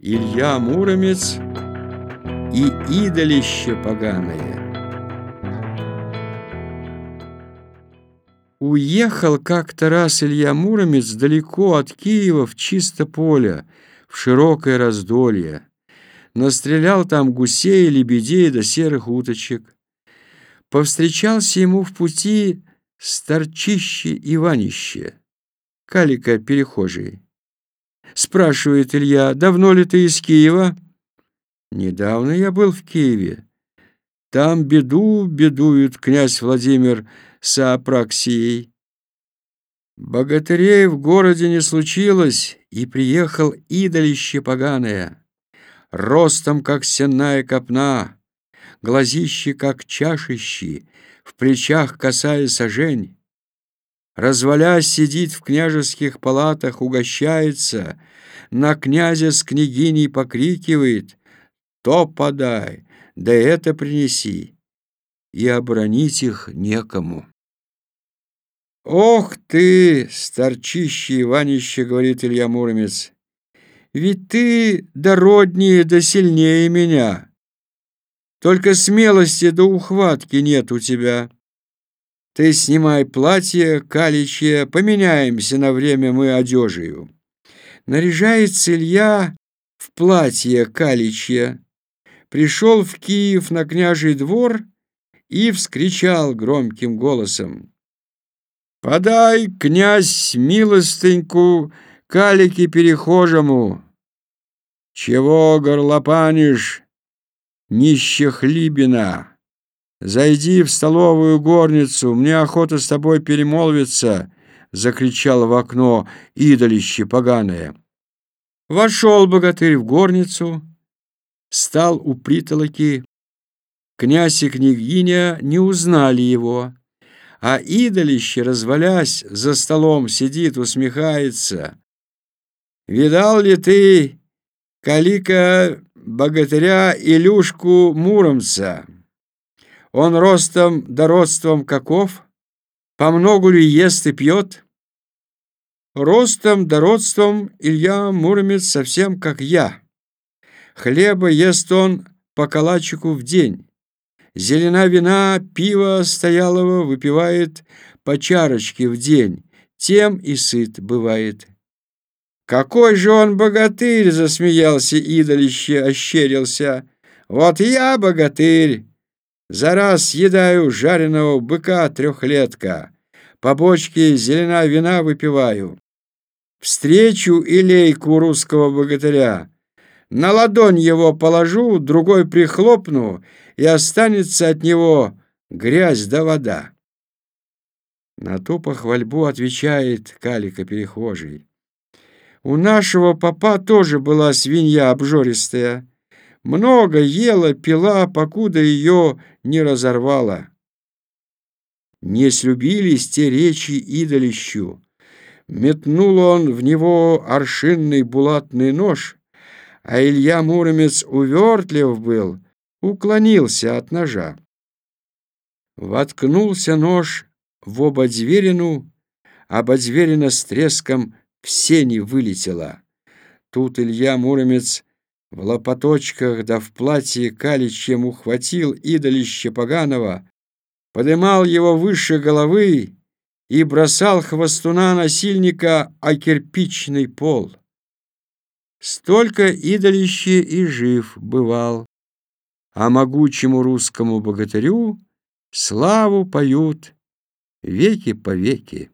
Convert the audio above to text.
Илья Муромец и идолище поганое. Уехал как-то раз Илья Муромец далеко от Киева в чисто поле, в широкое раздолье. Настрелял там гусей, лебедей да серых уточек. Повстречался ему в пути старчище Иванище, калика перехожий. Спрашивает Илья, давно ли ты из Киева? Недавно я был в Киеве. Там беду бедует князь Владимир с Апраксией. Богатырей в городе не случилось, и приехал идолище поганое, ростом, как сенная копна, глазище, как чашищи, в плечах косая сажень. Развалясь, сидит в княжеских палатах, угощается, на князя с княгиней покрикивает «То подай, да это принеси!» И оборонить их некому. «Ох ты, старчище Иванище!» — говорит Илья Муромец. «Ведь ты дороднее да сильнее меня. Только смелости да ухватки нет у тебя». Ты снимай платье, каличье, поменяемся на время мы одежею. Наряжается Илья в платье каличье, пришел в Киев на княжий двор и вскричал громким голосом. «Подай, князь, милостыньку калике перехожему! Чего горлопанишь, нищехлибина?» «Зайди в столовую горницу, мне охота с тобой перемолвиться!» — закричал в окно идолище поганое. Вошел богатырь в горницу, стал у притолоки. Князь и княгиня не узнали его, а идолище, развалясь, за столом сидит, усмехается. «Видал ли ты, калика богатыря Илюшку Муромца?» Он ростом да родством каков? По многу ли ест и пьет? Ростом да родством Илья Муромец совсем как я. Хлеба ест он по калачику в день. Зелена вина, пиво стоялого выпивает по чарочке в день. Тем и сыт бывает. «Какой же он богатырь!» — засмеялся идолище, ощерился. «Вот я богатырь! За раз съедаю жареного быка трехлетка, по бочке зелена вина выпиваю. Встречу илейку русского богатыря, на ладонь его положу, другой прихлопну, и останется от него грязь да вода. На ту похвальбу отвечает калика перехожий. У нашего папа тоже была свинья обжористая. Много ела, пила, покуда ее не разорвала. Не слюбились те речи идолищу. Метнул он в него аршинный булатный нож, а Илья Муромец увертлив был, уклонился от ножа. Воткнулся нож в ободзверину, ободзверина с треском в сени вылетела. Тут Илья Муромец в лопаточках да в платье каличьем ухватил идолище поганого, подымал его выше головы и бросал хвостуна насильника о кирпичный пол. Столько идолище и жив бывал, а могучему русскому богатырю славу поют веки по веки.